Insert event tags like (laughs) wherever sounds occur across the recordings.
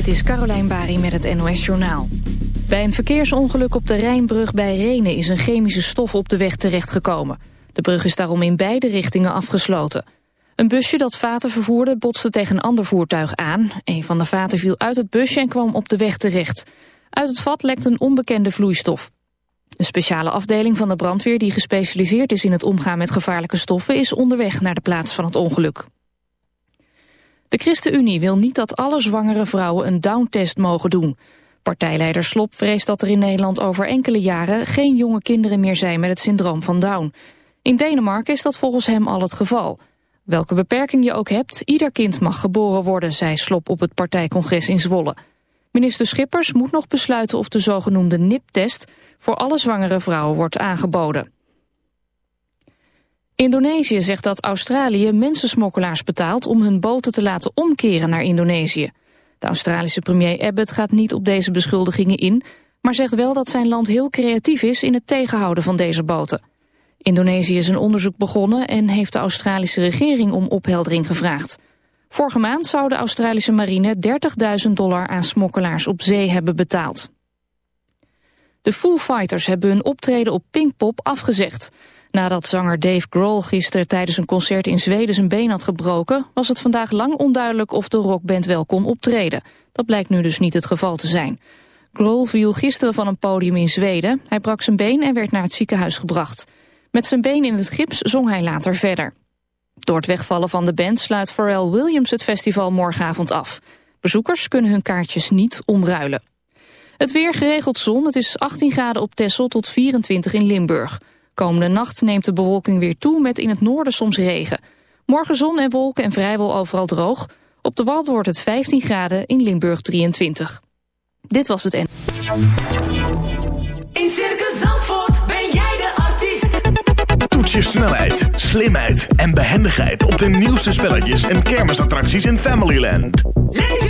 Dit is Carolijn Bari met het NOS Journaal. Bij een verkeersongeluk op de Rijnbrug bij Renen is een chemische stof op de weg terechtgekomen. De brug is daarom in beide richtingen afgesloten. Een busje dat vaten vervoerde botste tegen een ander voertuig aan. Een van de vaten viel uit het busje en kwam op de weg terecht. Uit het vat lekt een onbekende vloeistof. Een speciale afdeling van de brandweer die gespecialiseerd is in het omgaan met gevaarlijke stoffen is onderweg naar de plaats van het ongeluk. De ChristenUnie wil niet dat alle zwangere vrouwen een downtest mogen doen. Partijleider Slop vreest dat er in Nederland over enkele jaren geen jonge kinderen meer zijn met het syndroom van Down. In Denemarken is dat volgens hem al het geval. Welke beperking je ook hebt, ieder kind mag geboren worden, zei Slop op het partijcongres in Zwolle. Minister Schippers moet nog besluiten of de zogenoemde NIP-test voor alle zwangere vrouwen wordt aangeboden. Indonesië zegt dat Australië mensensmokkelaars betaalt om hun boten te laten omkeren naar Indonesië. De Australische premier Abbott gaat niet op deze beschuldigingen in, maar zegt wel dat zijn land heel creatief is in het tegenhouden van deze boten. Indonesië is een onderzoek begonnen en heeft de Australische regering om opheldering gevraagd. Vorige maand zou de Australische marine 30.000 dollar aan smokkelaars op zee hebben betaald. De Foo Fighters hebben hun optreden op Pinkpop afgezegd. Nadat zanger Dave Grohl gisteren tijdens een concert in Zweden zijn been had gebroken... was het vandaag lang onduidelijk of de rockband wel kon optreden. Dat blijkt nu dus niet het geval te zijn. Grohl viel gisteren van een podium in Zweden. Hij brak zijn been en werd naar het ziekenhuis gebracht. Met zijn been in het gips zong hij later verder. Door het wegvallen van de band sluit Pharrell Williams het festival morgenavond af. Bezoekers kunnen hun kaartjes niet omruilen. Het weer geregeld zon. Het is 18 graden op Texel tot 24 in Limburg. Komende nacht neemt de bewolking weer toe met in het noorden soms regen. Morgen zon en wolken en vrijwel overal droog. Op de Wald wordt het 15 graden, in Limburg 23. Dit was het N. In Circus Zandvoort ben jij de artiest. Toets je snelheid, slimheid en behendigheid op de nieuwste spelletjes en kermisattracties in Familyland. Leef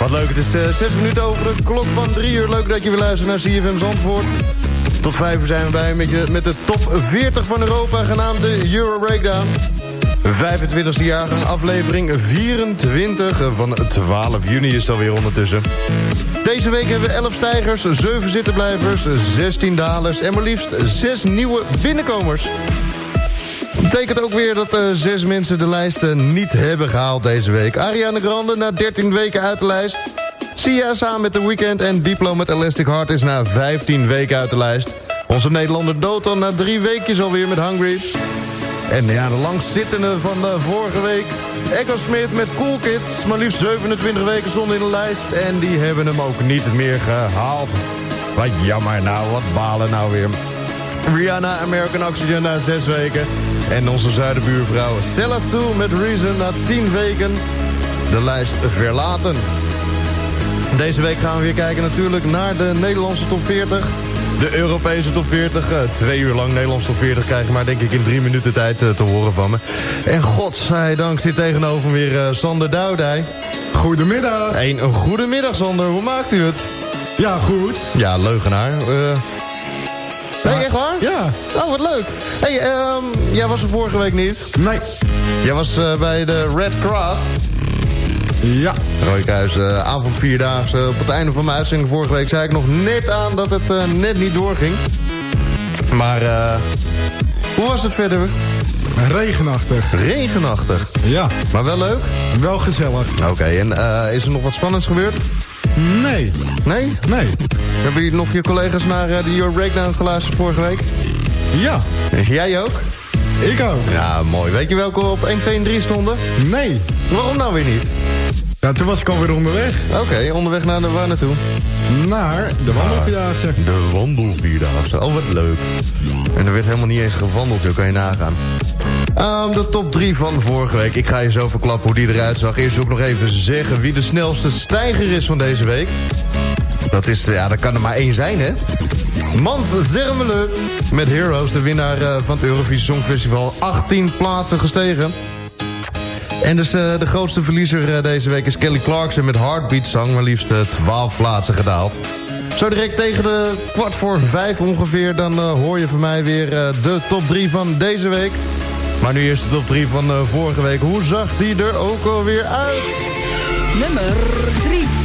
Wat leuk, het is eh, zes minuten over de klok van drie uur. Leuk dat je weer luistert naar CFM Zandvoort. Tot vijf uur zijn we bij met, de top 40 van Europa, genaamd de Euro Breakdown. 25e jaargang, aflevering 24 van 12 juni is het alweer ondertussen. Deze week hebben we 11 stijgers, 7 zittenblijvers, 16 dalers en maar liefst 6 nieuwe binnenkomers. Betekent ook weer dat uh, zes mensen de lijst uh, niet hebben gehaald deze week. Ariana Grande na 13 weken uit de lijst. Sia samen met The Weeknd en Diplo met Elastic Heart is na 15 weken uit de lijst. Onze Nederlander Doton na drie weekjes alweer met Hungry. En ja, de langzittende van de vorige week. Echo Smith met Cool Kids. Maar liefst 27 weken stonden in de lijst. En die hebben hem ook niet meer gehaald. Wat jammer nou, wat balen nou weer. Rihanna, American Oxygen na 6 weken. En onze zuidenbuurvrouw Sella Sue met Reason na 10 weken de lijst verlaten. Deze week gaan we weer kijken natuurlijk naar de Nederlandse top 40. De Europese top 40. Uh, twee uur lang Nederlandse top 40 krijgen maar denk ik in drie minuten tijd uh, te horen van me. En godzijdank zit tegenover me weer uh, Sander Doudij. Goedemiddag. Een, een goedemiddag Sander, hoe maakt u het? Ja, goed. Ja, leugenaar. Nee, echt waar? Ja. Oh, wat leuk. hey, um, jij was er vorige week niet. Nee. Jij was uh, bij de Red Cross. Ja. Rooikhuis, uh, avond vierdaagse. Op het einde van mijn uitzending vorige week zei ik nog net aan dat het uh, net niet doorging. Maar hoe was het verder? Regenachtig. Regenachtig? Ja. Maar wel leuk? Wel gezellig. Oké, okay, en is er nog wat spannends gebeurd? Nee. Nee? Nee. Hebben jullie nog je collega's naar uh, de Euro Breakdown geluisterd vorige week? Ja. Jij ook? Ik ook. Ja, mooi. Weet je welke op 1, 2 en 3 stonden? Nee. Waarom nou weer niet? Ja, toen was ik alweer onderweg. Oké, okay, onderweg naar de waar naartoe? Naar de wandelvierdaagse. De wandelvierdaagse. Oh, wat leuk. En er werd helemaal niet eens gewandeld, zo kan je nagaan. Um, de top 3 van vorige week. Ik ga je zo verklappen hoe die eruit zag. Eerst ook nog even zeggen wie de snelste stijger is van deze week. Dat is, ja, dat kan er maar één zijn, hè? Mans Zermelen met Heroes, de winnaar uh, van het Eurovisie Songfestival. 18 plaatsen gestegen. En dus uh, de grootste verliezer uh, deze week is Kelly Clarkson met Heartbeat Song. Maar liefst 12 plaatsen gedaald. Zo direct tegen de kwart voor vijf ongeveer... dan hoor je van mij weer de top 3 van deze week. Maar nu eerst de top 3 van vorige week. Hoe zag die er ook alweer uit? Nummer 3.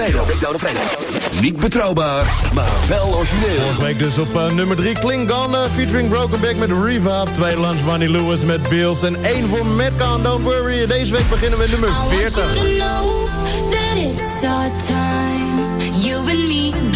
Vrijdag. Breakdown op vrijdag. Niet betrouwbaar, maar wel origineel. Vorige week dus op eh, nummer 3 Klingon uh, featuring Broken Back met Reverb. Tweede Lunch Money Lewis met Bills. En één voor Metcon, Don't Worry. En deze week beginnen we met nummer 40. that it's our time. You and me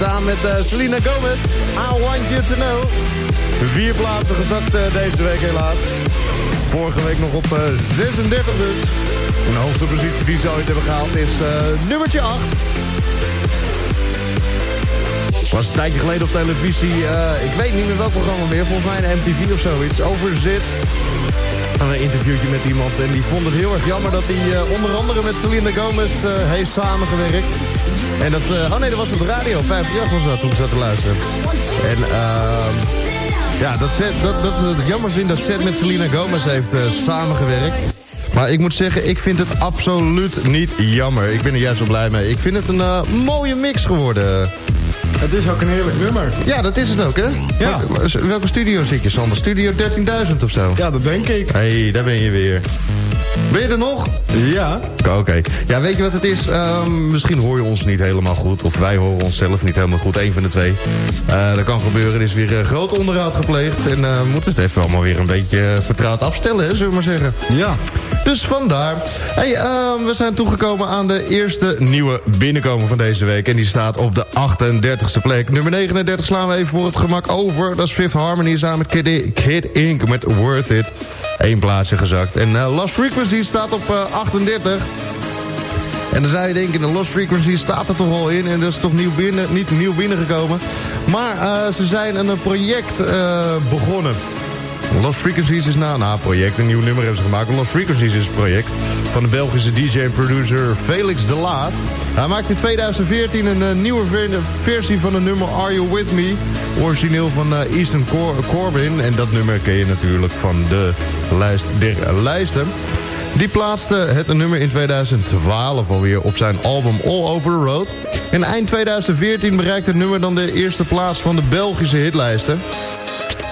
Samen met eh, Selena Gomez. I want you to know. Vier plaatsen gezakt eh, deze week helaas. Vorige week nog op eh, 36 dus. De hoogste positie die ze ooit hebben gehaald is eh, nummertje 8. Was een tijdje geleden op televisie, eh, ik weet niet meer welk programma meer, volgens mij een MTV of zoiets, over zit. Van een interviewtje met iemand en die vond het heel erg jammer dat hij eh, onder andere met Selena Gomez eh, heeft samengewerkt. En dat, eh, oh nee, dat was op de radio, 58 was dat toen ik zat te luisteren. En ehm ja, dat, Seth, dat, dat het jammer vinden dat Seth met Selena Gomez heeft eh, samengewerkt. Maar ik moet zeggen, ik vind het absoluut niet jammer. Ik ben er juist wel blij mee. Ik vind het een eh, mooie mix geworden. Het is ook een heerlijk nummer. Ja, dat is het ook, hè? Ja. Welke, welke studio zit je, Sander? Studio 13.000 of zo? Ja, dat denk ik. Hé, hey, daar ben je weer. Ben je er nog? Ja? Oké. Ja, weet je wat het is? Ehm, misschien hoor je ons niet helemaal goed. Of wij horen onszelf niet helemaal goed. Eén van de twee. Eh, dat kan gebeuren. Er is weer eh, groot onderhoud gepleegd. En we moeten het even allemaal weer een beetje vertrouwd afstellen, hè, zullen we maar zeggen. Ja. Dus vandaar. Hey, ehm, we zijn toegekomen aan de eerste nieuwe binnenkomer van deze week. En die staat op de 38e plek. Nummer 39 slaan we even voor het gemak over. Dat is Fifth Harmony samen met Kid, Kid Ink met Worth It. Eén plaatsje gezakt. En eh, Lost Frequency staat op eh, 38. En dan zou je denken, de Lost Frequency staat er toch al in. En dat is toch nieuw binnen, niet nieuw binnengekomen. Maar eh, ze zijn een project eh, begonnen. Lost Frequencies is nou, nou, project, een nieuw nummer hebben ze gemaakt. Lost Frequencies is het project van de Belgische DJ en producer Felix de Laat. Hij maakte in 2014 een eh, nieuwe ver- versie van het nummer Are You With Me? Origineel van eh, Easton Cor- Corbin. En dat nummer ken je natuurlijk van de lijst der lijsten. Die plaatste het nummer in 2012 alweer op zijn album All Over The Road. En eind 2014 bereikte het nummer dan de eerste plaats van de Belgische hitlijsten.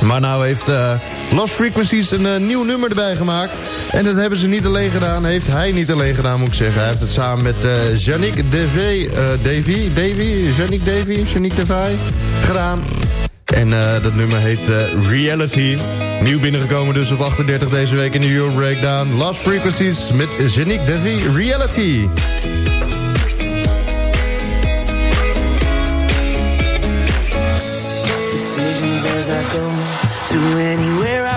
Maar nou heeft eh, Lost Frequencies een eh, nieuw nummer erbij gemaakt. En dat hebben ze niet alleen gedaan. Heeft hij niet alleen gedaan, moet ik zeggen. Hij heeft het samen met eh Yannick Devey, eh, Davy, Davy, Davy, gedaan. En dat nummer heet Reality. Nieuw binnengekomen dus op 38 deze week in de Euro Breakdown. Lost Frequencies met Yannick Devy, Reality.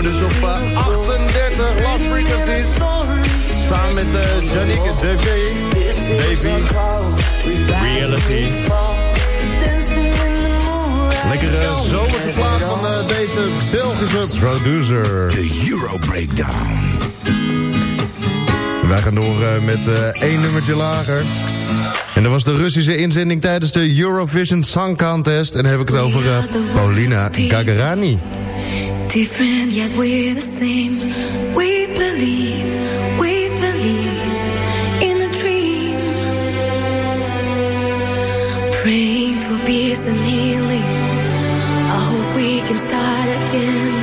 Binnengekomen dus op eh, 38 Lost Frequencies. Samen met eh Yannick Devy. Davy. Reality. Lekkere zomerse plaat van eh, deze Belgische producer. De Euro Breakdown. Wij gaan door eh, met eh, één nummertje lager. En dat was de Russische inzending tijdens de Eurovision Song Contest. En dan heb ik het over eh, Paulina Gagarani. Different yet we're the same. We believe, we believe in a dream. Praying for peace and healing. I hope we can start again.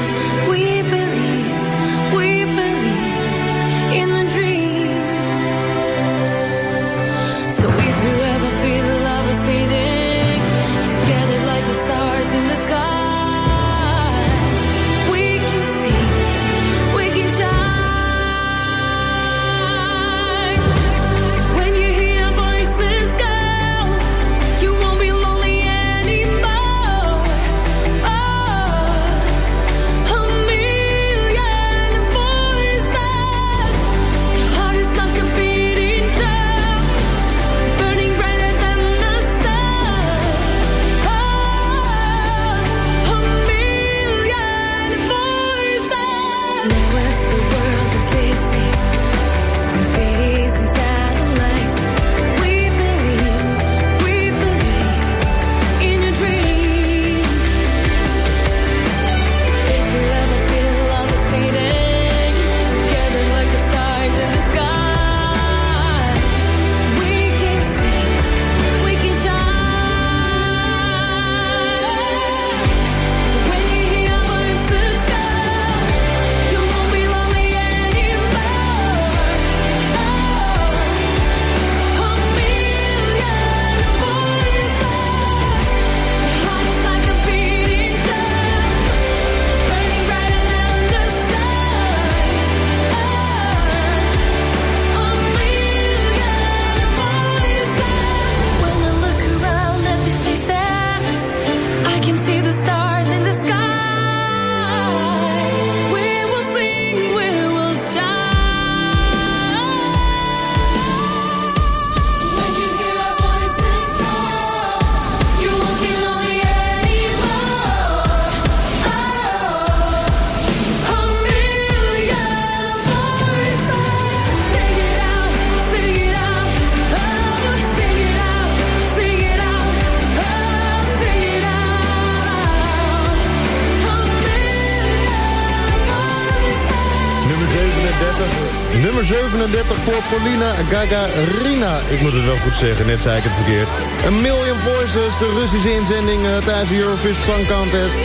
Polina Gagarina. Ik moet het wel goed zeggen, net zei ik het verkeerd. A Million Voices, de Russische inzending eh, tijdens de Eurovision Song Contest.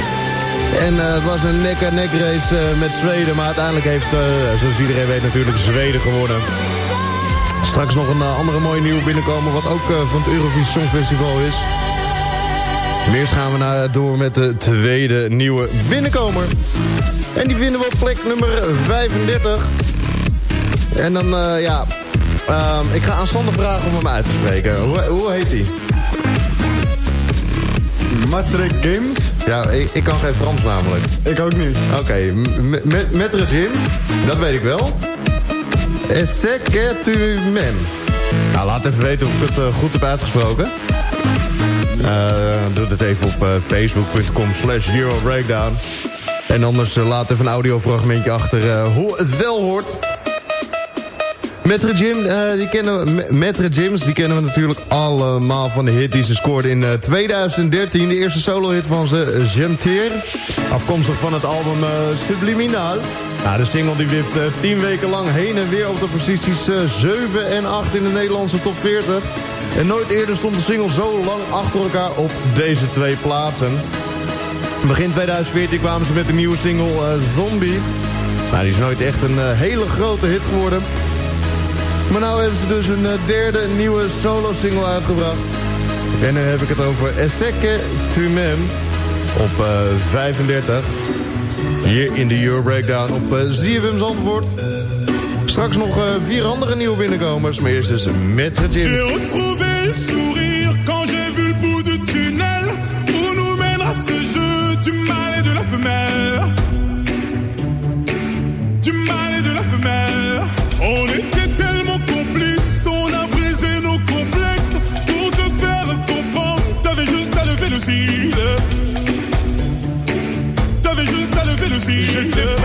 En eh, het was een nek-aan-nek race eh, met Zweden. Maar uiteindelijk heeft, zoals iedereen weet, natuurlijk Zweden gewonnen. Straks nog een andere mooie nieuwe binnenkomen... wat ook van het Eurovisie Songfestival is. Eerst gaan we naar, door met de tweede nieuwe binnenkomer. En die vinden we op plek nummer 35. En dan, eh, ja... ehm, ik ga aan Sander vragen om hem uit te spreken. Hoe, hoe heet hij? Matre Game? Ja, ik, ik kan geen Frans namelijk. Ik ook niet. Oké, met Metre Jim, dat weet ik wel. Esse que tu. Nou, laat even weten of ik het eh, goed heb uitgesproken. Eh, doe het even op facebook.com slash Euro Breakdown. En anders laat even een audiofragmentje achter hoe het wel hoort. Metre Jim, eh, die kennen we, Jims, die kennen we natuurlijk allemaal van de hit die ze scoorde in eh, 2013. De eerste solo-hit van ze, Gemteer. Afkomstig van het album eh, Subliminal. Nou, de single die wipt eh, 10 weken lang heen en weer op de posities eh, 7 en 8 in de Nederlandse top 40. En nooit eerder stond de single zo lang achter elkaar op deze twee plaatsen. Begin 2014 kwamen ze met de nieuwe single eh, Zombie. Nou, die is nooit echt een eh, hele grote hit geworden. Maar nu hebben ze dus een eh, derde nieuwe solo-single uitgebracht. En dan heb ik het over Esteke Tumem op eh, 35. Hier in de Euro Breakdown op eh, ZFM Zandvoort. Straks nog eh, vier andere nieuwe binnenkomers. Maar eerst dus met de J'ai Jims. retrouvé le sourire quand j'ai vu le bout du tunnel où nous mènera ce jeu du mal et de la femelle. Du mal et de la femelle. On lever le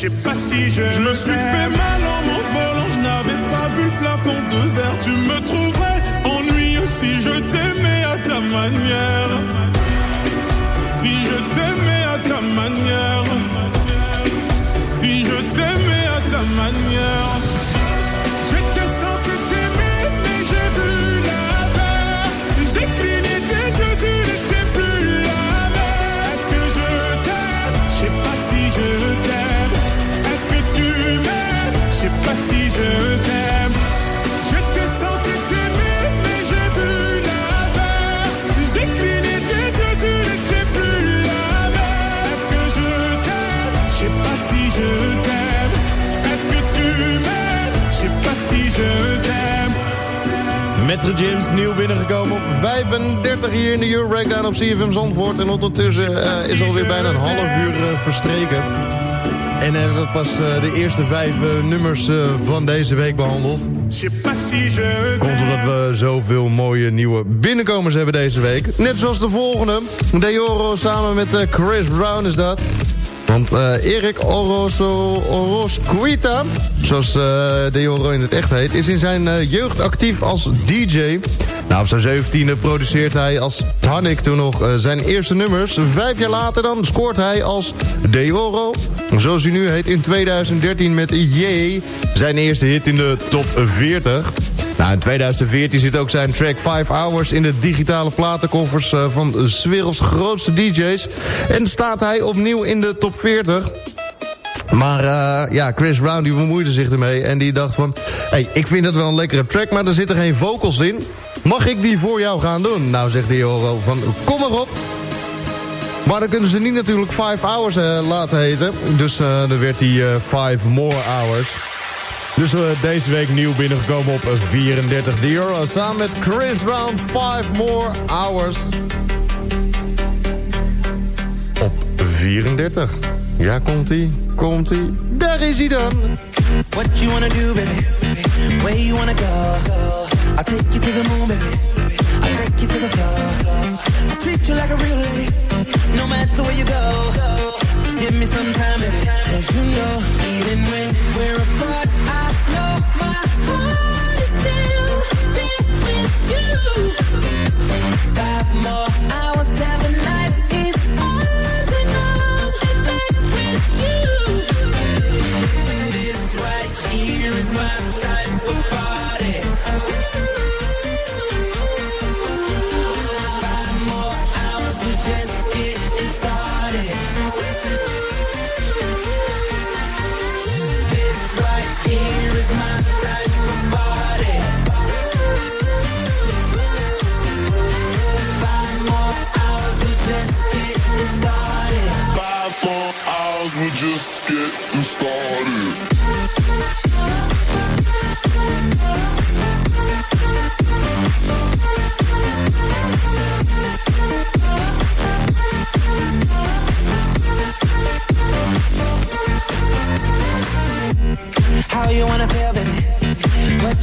Je sais pas si je. Je me suis fait mal en m'envolant, je n'avais pas vu le plafond de verre. Tu me trouverais ennuyeux si je t'aimais à ta manière. Si je t'aimais à ta manière. Si je t'aimais à ta manière. J'étais censé Metro James, nieuw binnengekomen op 35 hier in de Euro Breakdown op CFM Zandvoort. En ondertussen eh, is alweer bijna een half uur eh, verstreken. En hebben we pas eh, de eerste vijf nummers van deze week behandeld. Komt omdat we zoveel mooie nieuwe binnenkomers hebben deze week. Net zoals de volgende. Deoro samen met Chris Brown is dat. Want eh Erik Oroso Orosquita, zoals eh Deoro in het echt heet... is in zijn eh, jeugd actief als DJ. Nou, op zijn zeventiende produceert hij als Tonic toen nog zijn eerste nummers. Vijf jaar later dan scoort hij als Deoro. Zoals hij nu heet in 2013 met Yay. Zijn eerste hit in de top 40. Nou, in 2014 zit ook zijn track 5 Hours in de digitale platenkoffers eh, van 's werelds grootste DJ's. En staat hij opnieuw in de top 40. Maar eh, ja, Chris Brown die bemoeide zich ermee en die dacht van... hey, ik vind het wel een lekkere track, maar er zitten geen vocals in. Mag ik die voor jou gaan doen? Nou, zegt de Euro van, kom maar op. Maar dan kunnen ze niet natuurlijk 5 Hours eh, laten heten. Dus eh, dan werd die 5 More Hours. Dus eh, deze week nieuw binnengekomen op 34 de euro. Samen met Chris Brown, 5 More Hours. Op 34. Ja, komt-ie, komt-ie. Daar is hij dan. What you wanna do, baby? Where you wanna go? I'll take you to the moon, baby. I'll take you to the floor. Treat you like a real lady. No matter where you go. Just give me some time, baby. Cause you know, even when we're apart, Bye.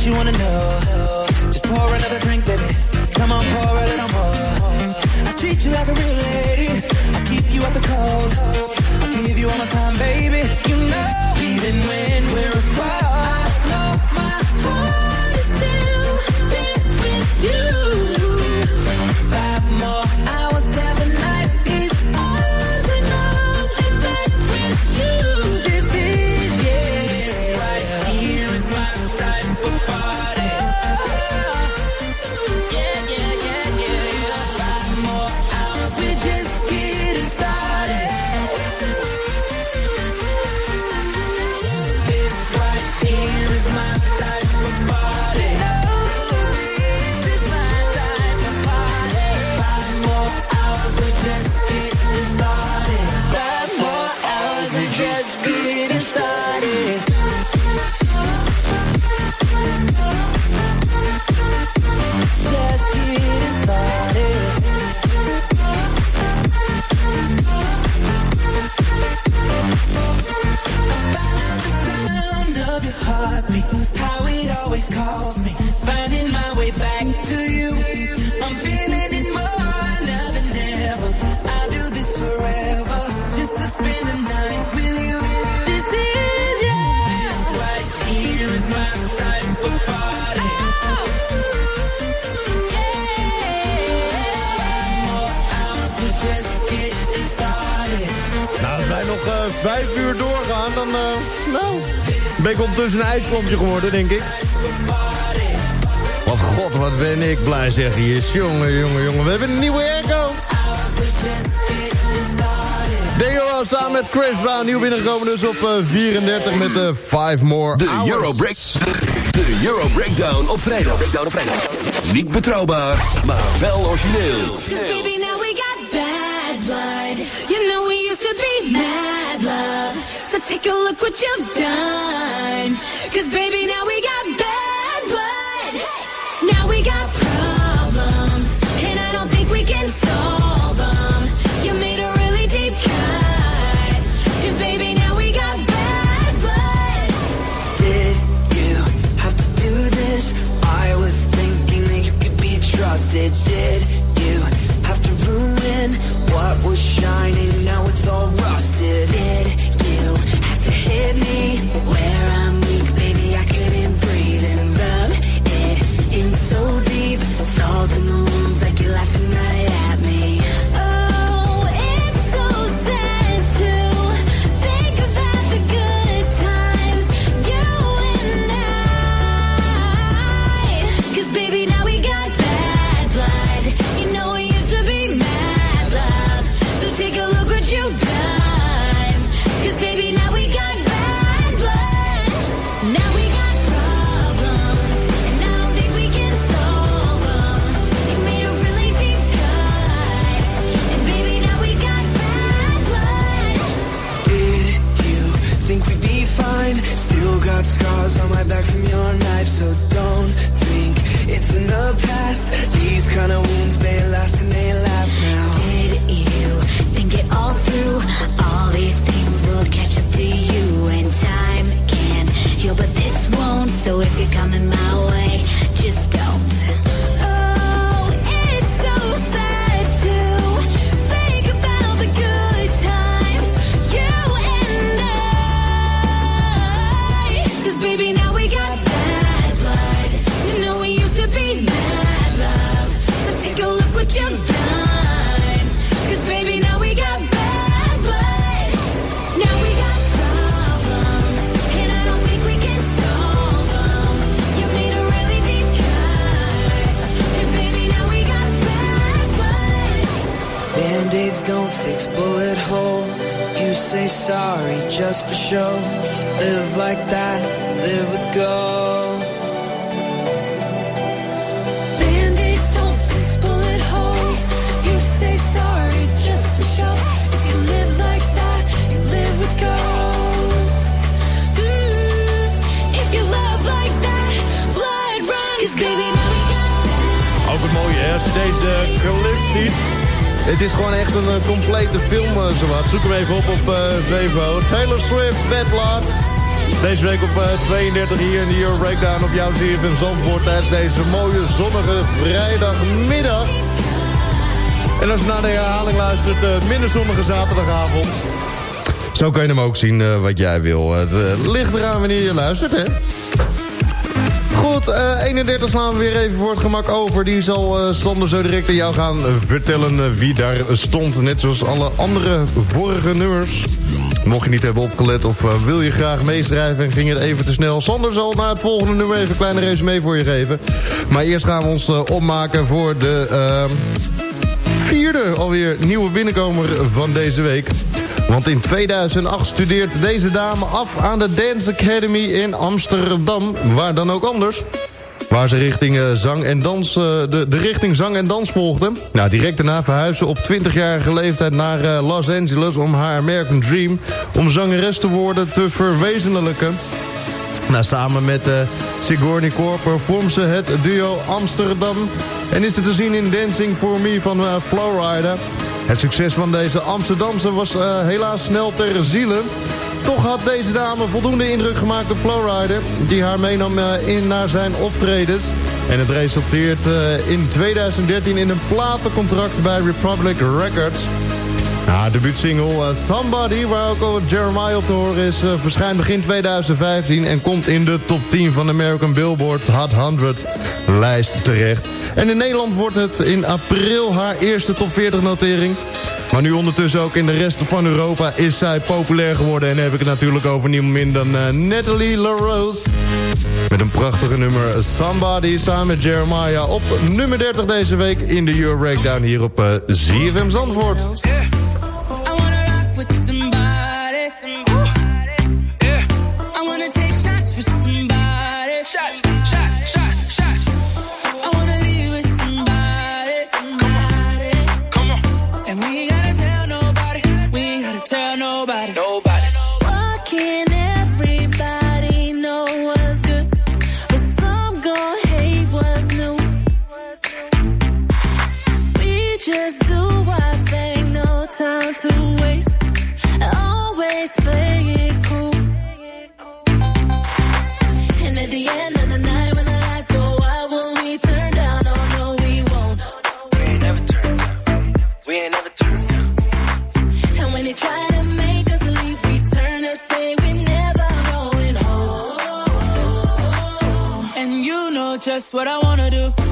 You wanna know? Just pour another een ijsklompje geworden, denk ik. Wat god, wat ben ik blij, zeg je. Jongen, jongen, jongen. We hebben een nieuwe airco. Deo samen met Chris Brown. Nieuw binnengekomen dus op eh, 34 met de 5 more De hours. Euro Break. De Euro Breakdown op vrijdag. Breakdown op vrijdag. Niet betrouwbaar, maar wel origineel. Cause baby, now we got bad blood. You know we used to be mad love. So take a look what you've done. Cause baby, now baby, now we got bad blood. You know we used to be mad love. So take a look what you've done. 'Cause baby, now we got bad blood. Now we got problems, and I don't think we can solve 'em. You made a really deep cut, and baby, now we got bad blood. Band-aids don't fix bullet holes. You say sorry just for show. Live like that, live with gold. Band-aids don't fix bullet holes. You say sorry just for show. If you live like that, you live with ghosts. Mm, If you love like that, blood runs. 'Cause baby, now we got Ook het mooie, hè, deze clip ziet. Het is gewoon echt een eh, complete film, eh, zowat. Zoek hem even op op eh Vevo. Taylor Swift, Bad Blood. Deze week op eh, 32 hier in de Euro Breakdown op jouw in Zandvoort... tijdens deze mooie zonnige vrijdagmiddag. En als je naar de herhaling luistert, eh, minder zonnige zaterdagavond. Zo kan je hem ook zien eh, wat jij wil. Het eh, ligt eraan wanneer je luistert, hè? Goed, eh 31 slaan we weer even voor het gemak over. Die zal eh Sander zo direct aan jou gaan eh, vertellen eh, wie daar stond. Net zoals alle andere vorige nummers. Mocht je niet hebben opgelet of eh, wil je graag meeschrijven en ging het even te snel. Sander zal na het volgende nummer even een kleine resume voor je geven. Maar eerst gaan we ons eh, opmaken voor de ehm, vierde alweer nieuwe binnenkomer van deze week. Want in 2008 studeert deze dame af aan de Dance Academy in Amsterdam. Waar dan ook anders. Waar ze richting eh, zang en dans, eh, de, de richting zang en dans volgde. Nou, direct daarna verhuisde op 20-jarige leeftijd naar eh, Los Angeles... om haar American Dream om zangeres te worden te verwezenlijken. Nou, samen met Sigourney Corper vormt ze het duo Amsterdam... en is te zien in Dancing For Me van Flowrider. Het succes van deze Amsterdamse was helaas snel ter ziele... Toch had deze dame voldoende indruk gemaakt op Flowrider... die haar meenam uh, in naar zijn optredens. En het resulteert uh, in 2013 in een platencontract bij Republic Records. Nou, debuutsingle uh, Somebody, waar ook al Jeremiah op te horen is... Verschijnt begin 2015 en komt in de top 10 van de American Billboard Hot 100 lijst terecht. En in Nederland wordt het in april haar eerste top 40 notering... Maar nu ondertussen ook in de rest van Europa is zij populair geworden. En dan heb ik het natuurlijk over niemand minder dan uh, Natalie LaRose. Met een prachtige nummer Somebody samen met Jeremiah op nummer 30 deze week in de Euro Breakdown hier op uh, ZFM Zandvoort. What I wanna do.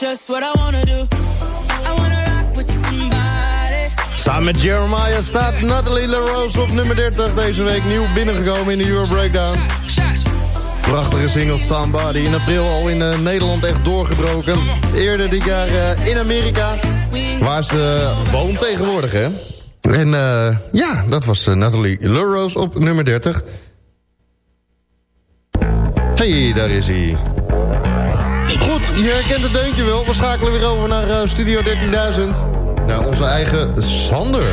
Just what I wanna do. I rock with somebody. Samen met Jeremiah staat Natalie LaRose op nummer 30 deze week. Nieuw binnengekomen in de Euro Breakdown. Prachtige single Somebody. In april al in eh, Nederland echt doorgebroken. Eerder dit jaar eh, in Amerika. Waar ze woont tegenwoordig, hè? En eh, ja, dat was Natalie LaRose op nummer 30. Hey, daar is hij. Goed, je herkent het deuntje wel. We schakelen weer over naar eh, Studio 13.000. Naar onze eigen Sander.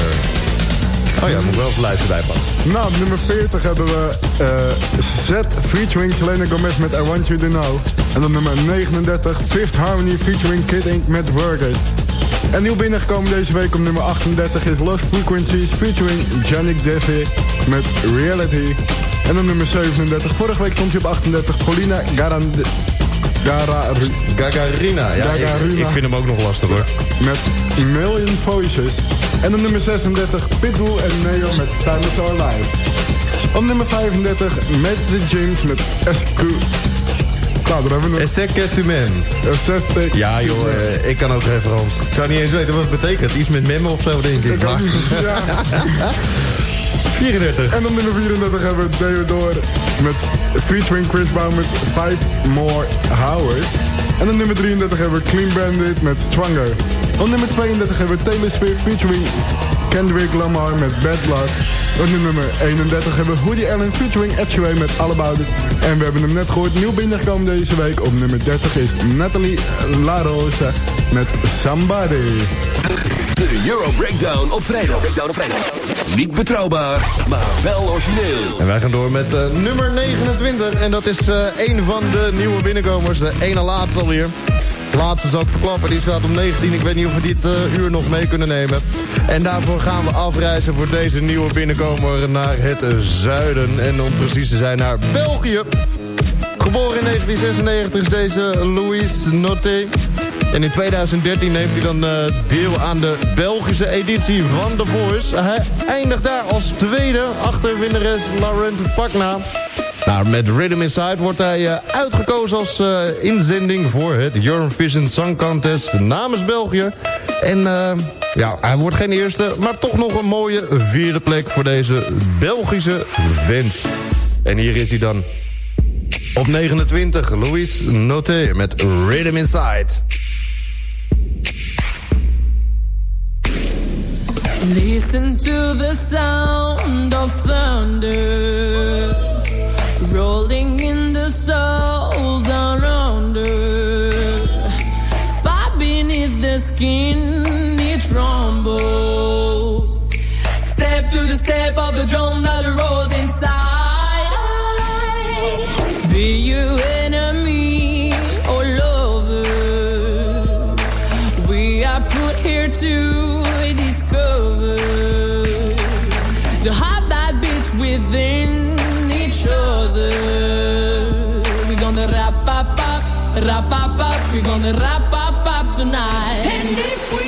Oh ja, moet wel even luisteren bijpakken. Nou, op nummer 40 hebben we eh Z featuring Selena Gomez met I Want You To Know. En op nummer 39 Fifth Harmony featuring Kid Ink met Work It. En nieuw binnengekomen deze week op nummer 38 is Lost Frequencies featuring Janik Devi met Reality. En op nummer 37, vorige week stond je op 38, Paulina Garan... Gara, Gagarina. Ja, ik- Gagarina. Ik, vind hem ook nog lastig hoor. Met Million Voices. En op nummer 36 Pitbull en Neo met Time Is Our Life. Op nummer 35 met The James met SQ. Nou, daar hebben we nog. Ja joh, eh, ik kan ook even Frans. Ik zou niet eens weten wat het betekent. Iets met memmen of zo denk ik. Maar- niet. Ja. (laughs) 34. En op nummer 34 hebben we Theodore met featuring Chris Brown met Five More Hours. En op nummer 33 hebben we Clean Bandit met Stronger. Op nummer 32 hebben we Taylor Swift featuring Kendrick Lamar met Bad Luck. Op nummer 31 hebben we Woody Allen featuring Ed Sheeran met All About It. En we hebben hem net gehoord, nieuw binnengekomen deze week. Op nummer 30 is Natalie La Rosa met Somebody. De Euro Breakdown op vrijdag. Breakdown op vrijdag. Niet betrouwbaar, maar wel origineel. En wij gaan door met eh, nummer 29. En dat is eh een van de nieuwe binnenkomers. De ene laatste alweer. De laatste zal ik verklappen. Die staat om 19. Ik weet niet of we dit eh, uur nog mee kunnen nemen. En daarvoor gaan we afreizen voor deze nieuwe binnenkomer naar het zuiden. En om precies te zijn naar België. Geboren in 1996 is deze Louis Noté. En in 2013 neemt hij dan eh, deel aan de Belgische editie van The Voice. Hij eindigt daar als tweede achter winnares Laurent Pakna. Nou, met Rhythm Inside wordt hij eh, uitgekozen als eh, inzending voor het Eurovision Song Contest namens België. En ja, hij wordt geen eerste, maar toch nog een mooie vierde plek voor deze Belgische vent. En hier is hij dan op 29, Louis Noté met Rhythm Inside. Listen to the sound of thunder rolling in the soul down under. Far beneath the skin, it rumbles. Step to the step of the drum that rolls inside. langst to discover the heart that beats within each other. We're gonna wrap up, up, wrap up, up. We're gonna wrap up, up tonight. And if we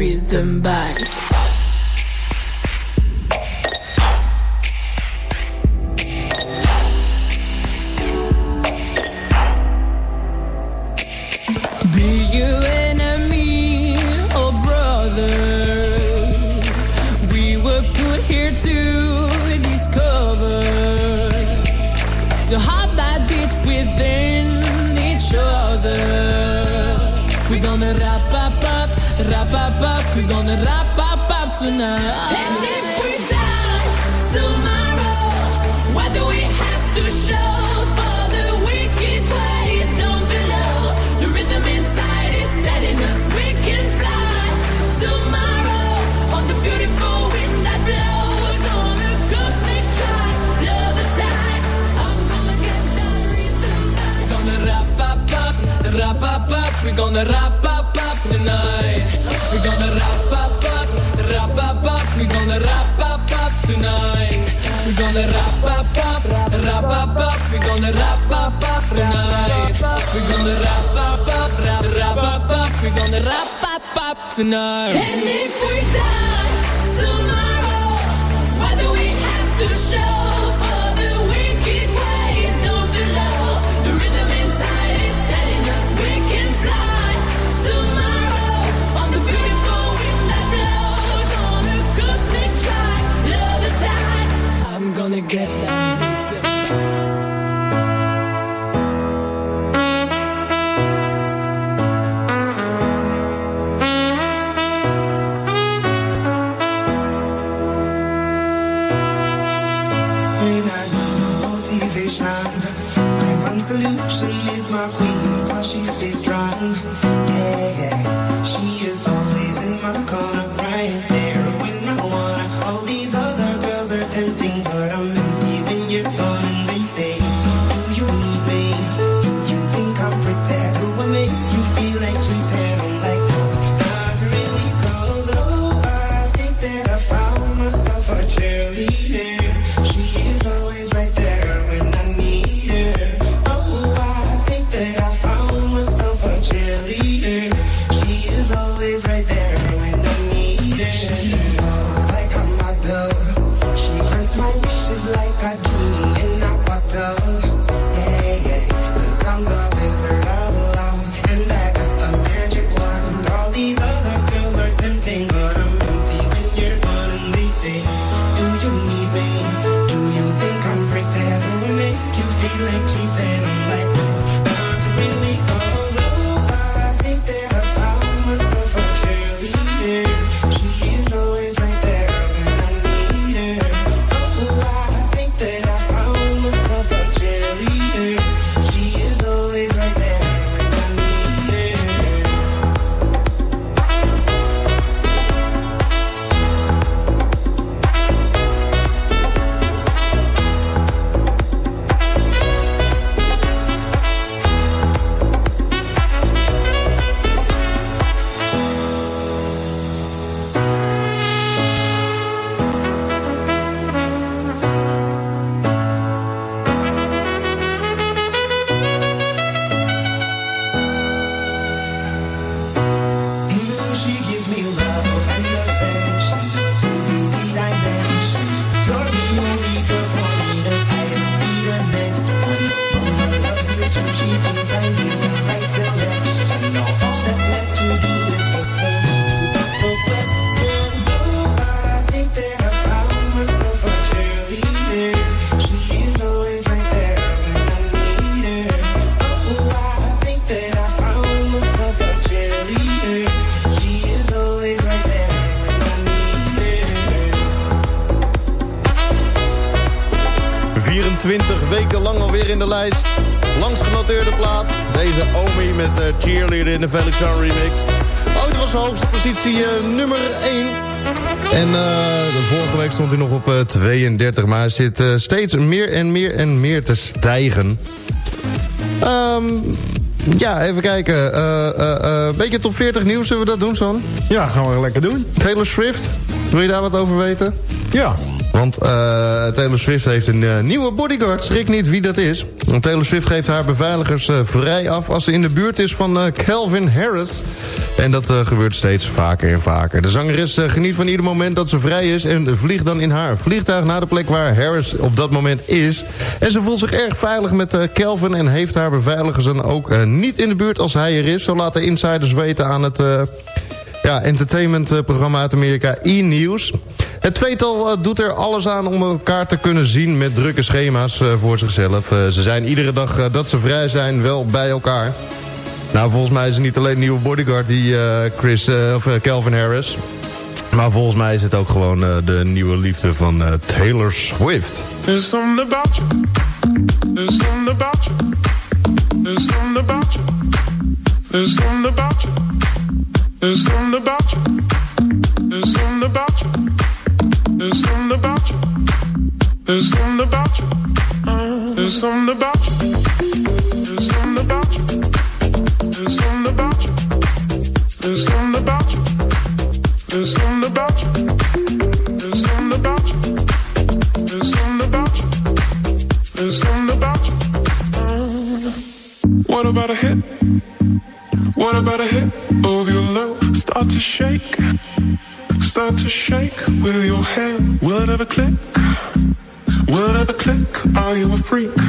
rhythm back. In de Felix remix. Ooit was de hoogste positie eh, nummer 1. En eh, de vorige week stond hij nog op eh, 32, maar hij zit steeds meer en meer en meer te stijgen. Ehm, ja, even kijken. Een beetje top 40 nieuws, zullen we dat doen, Son? Ja, gaan we lekker doen. Taylor Swift, wil je daar wat over weten? Ja. Want Taylor Swift heeft een nieuwe bodyguard. Schrik niet wie dat is. Taylor Swift geeft haar beveiligers eh, vrij af... als ze in de buurt is van eh, Calvin Harris. En dat eh, gebeurt steeds vaker en vaker. De zangeres eh, geniet van ieder moment dat ze vrij is... en vliegt dan in haar vliegtuig naar de plek waar Harris op dat moment is. En ze voelt zich erg veilig met eh, Calvin... en heeft haar beveiligers dan ook eh, niet in de buurt als hij er is. Zo laten insiders weten aan het... eh, ja, entertainmentprogramma uit Amerika, E-News. Het tweetal eh, doet er alles aan om elkaar te kunnen zien met drukke schema's eh, voor zichzelf. Eh, ze zijn iedere dag dat ze vrij zijn wel bij elkaar. Nou, volgens mij is het niet alleen een nieuwe bodyguard, die Chris, of Calvin Harris. Maar volgens mij is het ook gewoon de nieuwe liefde van Taylor Swift. There's something about you. There's something about you. There's something about you. There's something about you. About you. About you. There's something about you. There's something about you. Uh, there's something about you. There's something about you. There's something about you. There's something about you. There's something about you. There's something about you. Uh, what about a hit? What about a hit of your love? Start to shake. Start to shake with your hair. never click, will never click, are you a freak?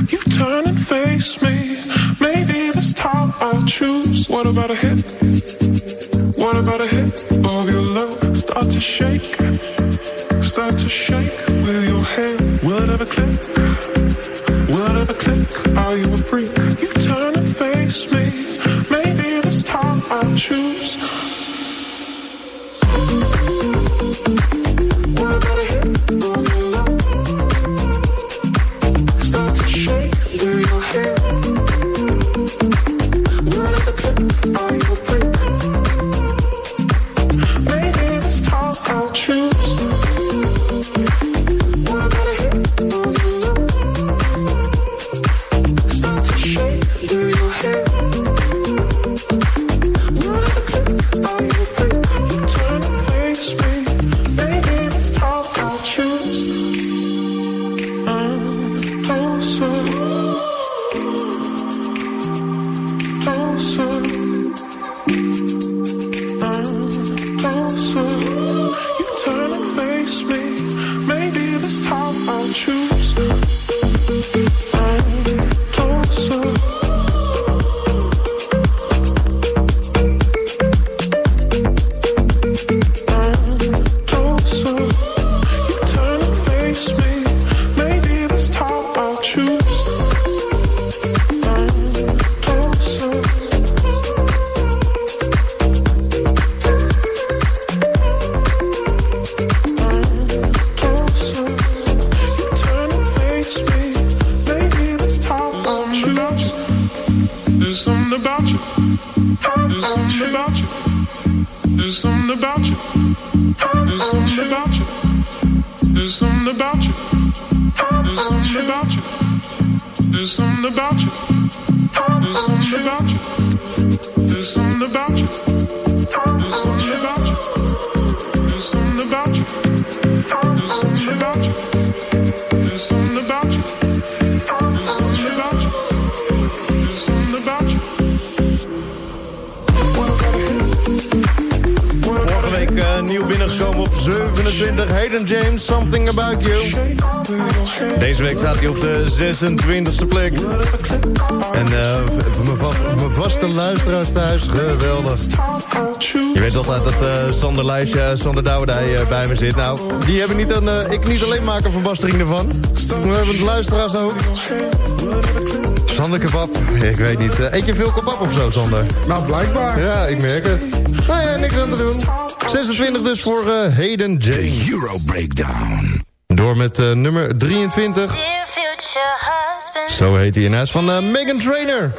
Je weet altijd dat eh, Sander Sander Douwdij eh, bij me zit. Nou, die hebben niet een, ik niet alleen maken verbastering ervan. We hebben de luisteraars ook. Sander kebab, ik weet niet. Eet je veel kebab of zo, Sander? Nou, blijkbaar. Ja, ik merk het. Nou ja, niks aan te doen. 26 dus voor Hayden James. Euro Breakdown. Door met nummer 23. Zo heet hij in huis van Megan Trainer.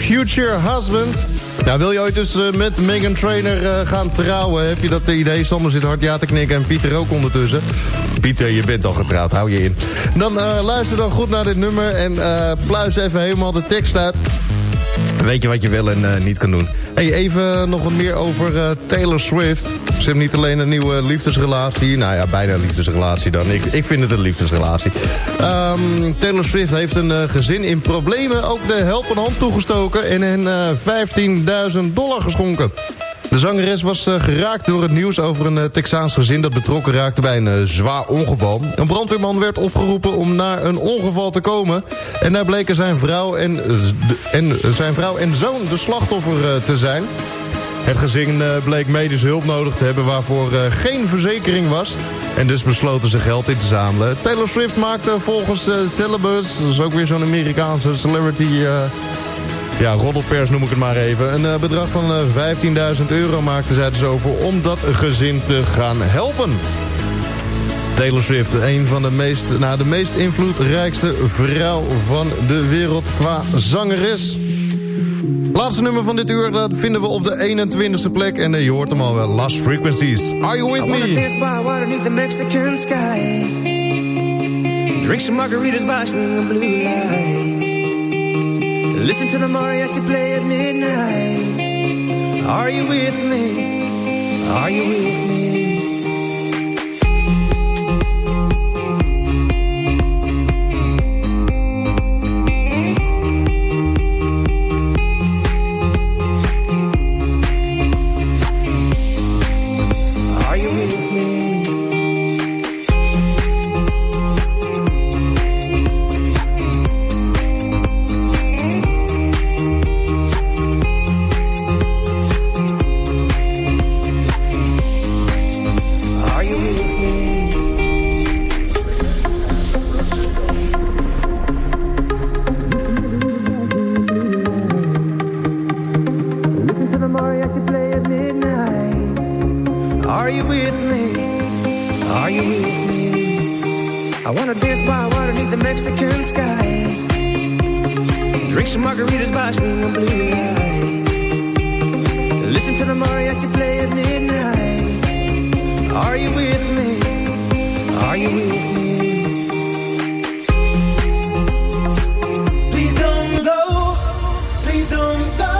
Future Husband. Nou, wil je ooit dus eh, met Megan Trainer eh, gaan trouwen? Heb je dat idee? Sander zit hard ja te knikken en Pieter ook ondertussen. Pieter, je bent al getrouwd, hou je in. Dan eh, luister dan goed naar dit nummer en eh, pluis even helemaal de tekst uit. Weet je wat je wel en eh, niet kan doen. Hey, even nog wat meer over eh, Taylor Swift. Ze heeft niet alleen een nieuwe liefdesrelatie. Nou ja, bijna een liefdesrelatie dan. Ik, ik vind het een liefdesrelatie. Ehm, Taylor Swift heeft een eh, gezin in problemen ook de helpende hand toegestoken... en hen eh 15.000 dollar geschonken. De zangeres was eh, geraakt door het nieuws over een eh, Texaans gezin... dat betrokken raakte bij een zwaar ongeval. Een brandweerman werd opgeroepen om naar een ongeval te komen... en daar bleken zijn vrouw en, en, zijn vrouw en zoon de slachtoffer te zijn... Het gezin eh, bleek medisch hulp nodig te hebben waarvoor eh, geen verzekering was. En dus besloten ze geld in te zamelen. Taylor Swift maakte volgens Celebus, dat is ook weer zo'n Amerikaanse celebrity... eh, ja, roddelpers noem ik het maar even. Een eh, bedrag van eh, 15.000 euro maakte zij dus over om dat gezin te gaan helpen. Taylor Swift, een van de meest, nou, de meest invloedrijkste vrouw van de wereld qua zangeres. Laatste nummer van dit uur, dat vinden we op de 21ste plek. En eh, je hoort hem al wel, Last Frequencies. Are you with me? dance by water the Mexican sky. Drink some margaritas by swinging blue lights. Listen to the mariachi play at midnight. Are you with me? Are you with me? Margaritas by swinging blue lights. Listen to the mariachi play at midnight. Are you with me? Are you with me? Please don't go, please don't go.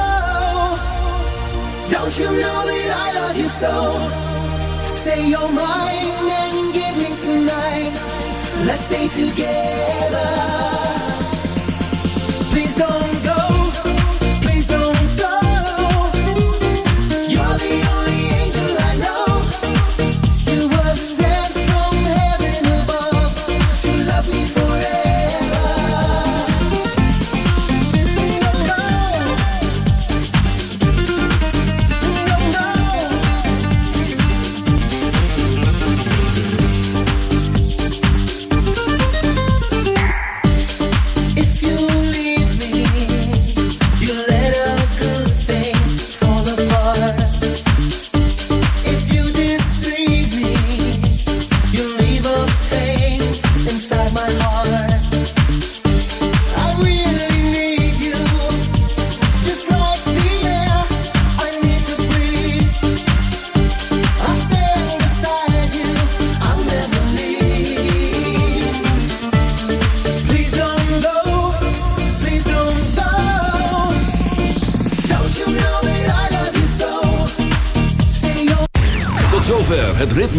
Don't you know that I love you so? Say you're mine and give me tonight. Let's stay together. Please don't